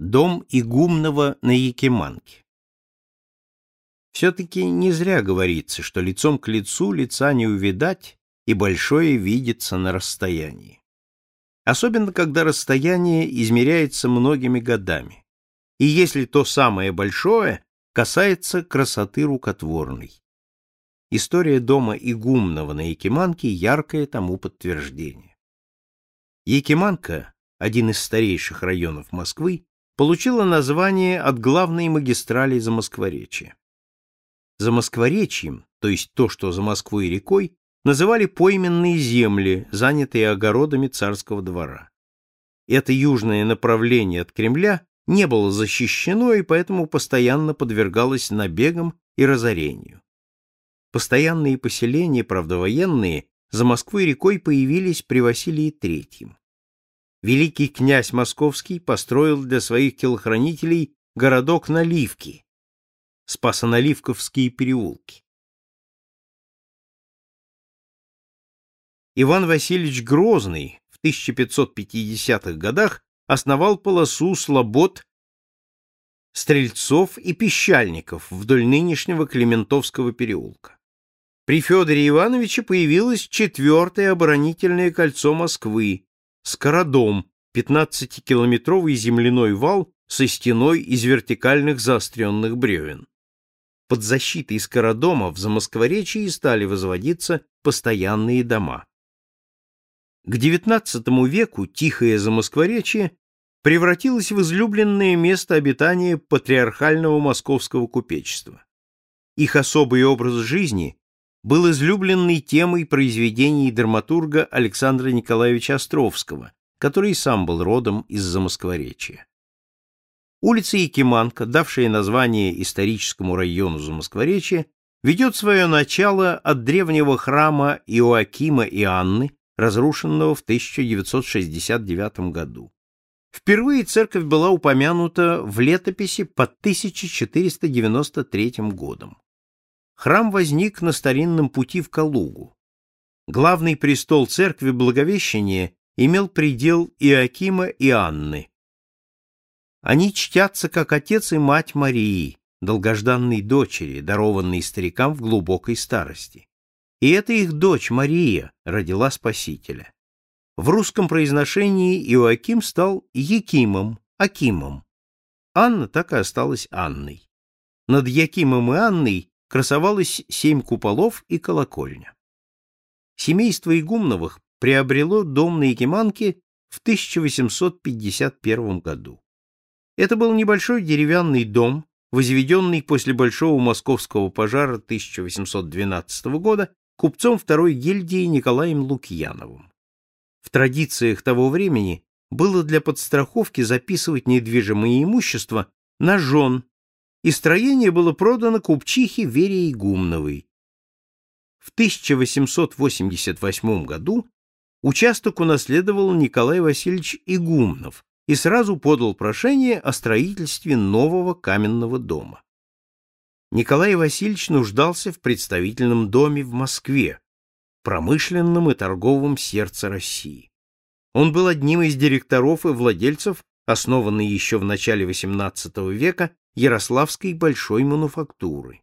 Дом игумного на Якиманке. Все-таки не зря говорится, что лицом к лицу лица не увидать, и большое видится на расстоянии. Особенно, когда расстояние измеряется многими годами. И если то самое большое касается красоты рукотворной. История дома игумного на Якиманке яркое тому подтверждение. Якиманка, один из старейших районов Москвы, получила название от главной магистрали Замоскворечья. Замоскворечьем, то есть то, что за Москвой рекой, называли пойменные земли, занятые огородами царского двора. Это южное направление от Кремля не было защищено и поэтому постоянно подвергалось набегам и разорению. Постоянные поселения, правда военные, за Москвой рекой появились при Василии III великий князь Московский построил для своих телохранителей городок Наливки, Спасоналивковские переулки. Иван Васильевич Грозный в 1550-х годах основал полосу слобод стрельцов и пищальников вдоль нынешнего Клементовского переулка. При Федоре Ивановиче появилось четвертое оборонительное кольцо Москвы, Скородом, 15-километровый земляной вал со стеной из вертикальных заостренных бревен. Под защитой Скородома в Замоскворечье стали возводиться постоянные дома. К XIX веку тихое Замоскворечье превратилось в излюбленное место обитания патриархального московского купечества. Их особый образ жизни был излюбленной темой произведений драматурга Александра Николаевича Островского, который сам был родом из Замоскворечья. Улица Якиманка, давшая название историческому району Замоскворечья, ведет свое начало от древнего храма Иоакима и Анны, разрушенного в 1969 году. Впервые церковь была упомянута в летописи под 1493 годом. Храм возник на старинном пути в Калугу. Главный престол церкви Благовещения имел предел Иакима и Анны. Они чтятся как отец и мать Марии, долгожданной дочери, дарованной старикам в глубокой старости. И это их дочь Мария родила Спасителя. В русском произношении Иоаким стал Якимом, Акимом. Анна так и осталась Анной. Над Якимом и Анной красовалось семь куполов и колокольня. Семейство Игумновых приобрело дом на Якиманке в 1851 году. Это был небольшой деревянный дом, возведенный после Большого московского пожара 1812 года купцом второй гильдии Николаем Лукьяновым. В традициях того времени было для подстраховки записывать недвижимое имущество на жен и строение было продано купчихе Вере Игумновой. В 1888 году участок унаследовал Николай Васильевич Игумнов и сразу подал прошение о строительстве нового каменного дома. Николай Васильевич нуждался в представительном доме в Москве, промышленном и торговом сердце России. Он был одним из директоров и владельцев, основанной еще в начале XVIII века, Ярославской большой мануфактуры.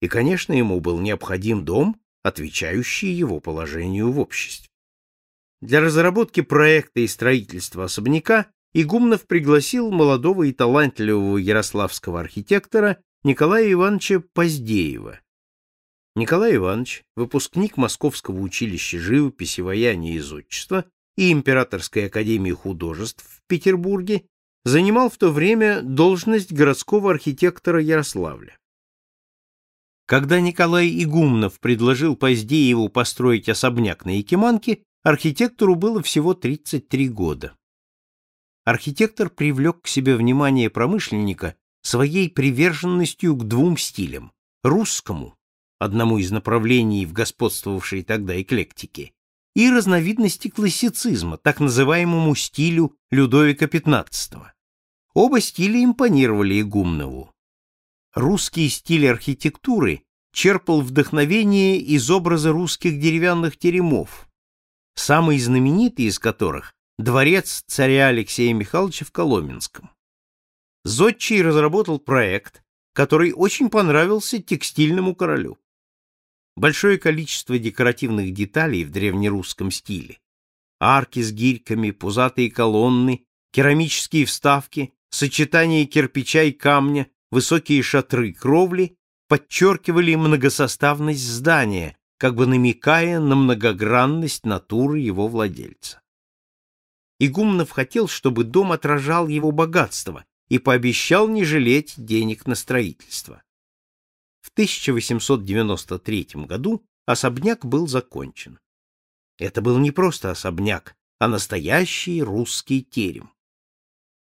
И, конечно, ему был необходим дом, отвечающий его положению в обществе. Для разработки проекта и строительства особняка Игумнов пригласил молодого и талантливого ярославского архитектора Николая Ивановича Поздеева. Николай Иванович, выпускник Московского училища живописи, ваяния и зодчества и Императорской академии художеств в Петербурге, занимал в то время должность городского архитектора Ярославля. Когда Николай Игумнов предложил Поздееву построить особняк на Якиманке, архитектору было всего 33 года. Архитектор привлек к себе внимание промышленника своей приверженностью к двум стилям – русскому, одному из направлений в господствовавшей тогда эклектике, и разновидности классицизма, так называемому стилю Людовика XV. Оба стиля импонировали Игумнову. Русский стиль архитектуры черпал вдохновение из образа русских деревянных теремов, самый знаменитый из которых – дворец царя Алексея Михайловича в Коломенском. Зодчий разработал проект, который очень понравился текстильному королю. Большое количество декоративных деталей в древнерусском стиле. Арки с гирьками, пузатые колонны, керамические вставки, сочетание кирпича и камня, высокие шатры кровли подчеркивали многосоставность здания, как бы намекая на многогранность натуры его владельца. Игумнов хотел, чтобы дом отражал его богатство и пообещал не жалеть денег на строительство. В 1893 году особняк был закончен. Это был не просто особняк, а настоящий русский терем.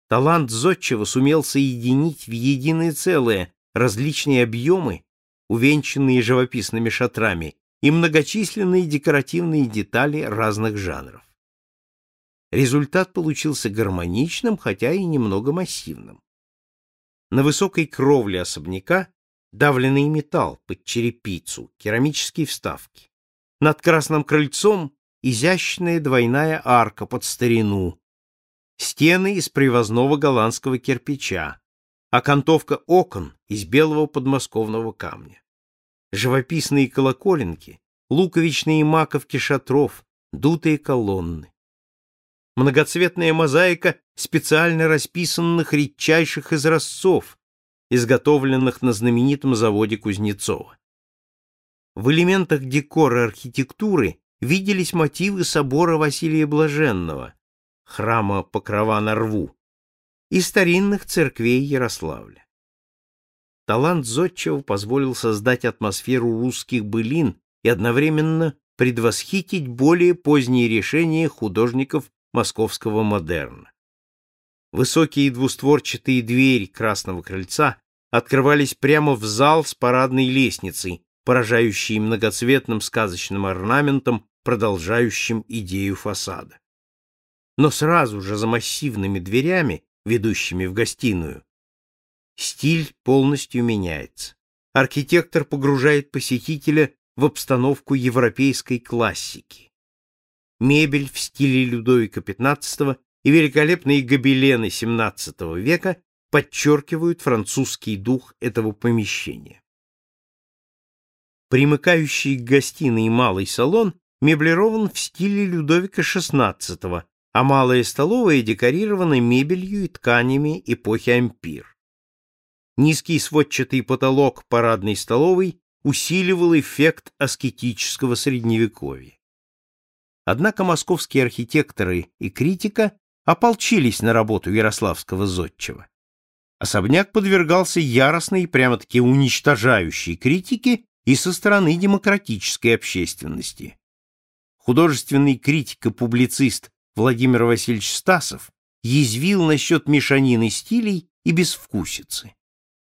Талант Зодчего сумел соединить в единое целое различные объемы, увенчанные живописными шатрами, и многочисленные декоративные детали разных жанров. Результат получился гармоничным, хотя и немного массивным. На высокой кровле особняка давленный металл под черепицу, керамические вставки. Над красным крыльцом изящная двойная арка под старину, стены из привозного голландского кирпича, окантовка окон из белого подмосковного камня. Живописные колоколенки, луковичные маковки шатров, дутые колонны. Многоцветная мозаика специально расписанных редчайших изразцов, изготовленных на знаменитом заводе Кузнецова. В элементах декора архитектуры виделись мотивы собора Василия Блаженного, храма Покрова на Рву, и старинных церквей Ярославля. Талант Зодчего позволил создать атмосферу русских былин и одновременно предвосхитить более поздние решения художников московского модерна. Высокие двустворчатые двери Красного крыльца открывались прямо в зал с парадной лестницей, поражающей многоцветным сказочным орнаментом, продолжающим идею фасада. Но сразу же за массивными дверями, ведущими в гостиную, стиль полностью меняется. Архитектор погружает посетителя в обстановку европейской классики. Мебель в стиле Людовика XV и великолепные гобелены XVII века подчеркивают французский дух этого помещения. Примыкающий к гостиной малый салон меблирован в стиле Людовика XVI, а малая столовая декорирована мебелью и тканями эпохи ампир. Низкий сводчатый потолок парадной столовой усиливал эффект аскетического средневековья. Однако московские архитекторы и критика ополчились на работу ярославского зодчего. Особняк подвергался яростной и прямо-таки уничтожающей критике и со стороны демократической общественности. Художественный критик и публицист Владимир Васильевич Стасов язвил насчет мешанины стилей и безвкусицы.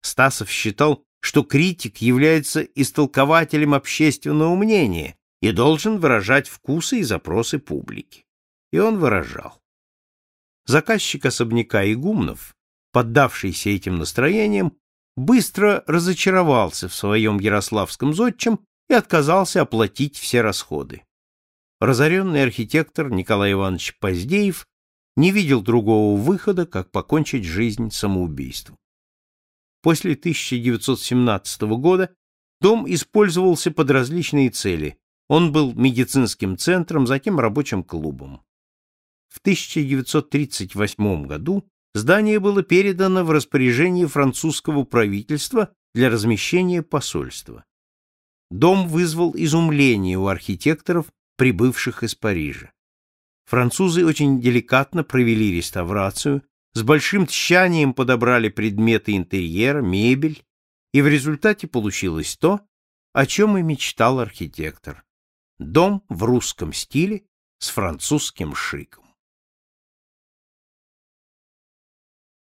Стасов считал, что критик является истолкователем общественного мнения и должен выражать вкусы и запросы публики. И он выражал. Заказчик особняка Игумнов, поддавшийся этим настроениям, быстро разочаровался в своем ярославском зодчем и отказался оплатить все расходы. Разоренный архитектор Николай Иванович Поздеев не видел другого выхода, как покончить жизнь самоубийством. После 1917 года дом использовался под различные цели. Он был медицинским центром, затем рабочим клубом. В 1938 году здание было передано в распоряжение французского правительства для размещения посольства. Дом вызвал изумление у архитекторов, прибывших из Парижа. Французы очень деликатно провели реставрацию, с большим тщанием подобрали предметы интерьера, мебель, и в результате получилось то, о чем и мечтал архитектор. Дом в русском стиле с французским шиком.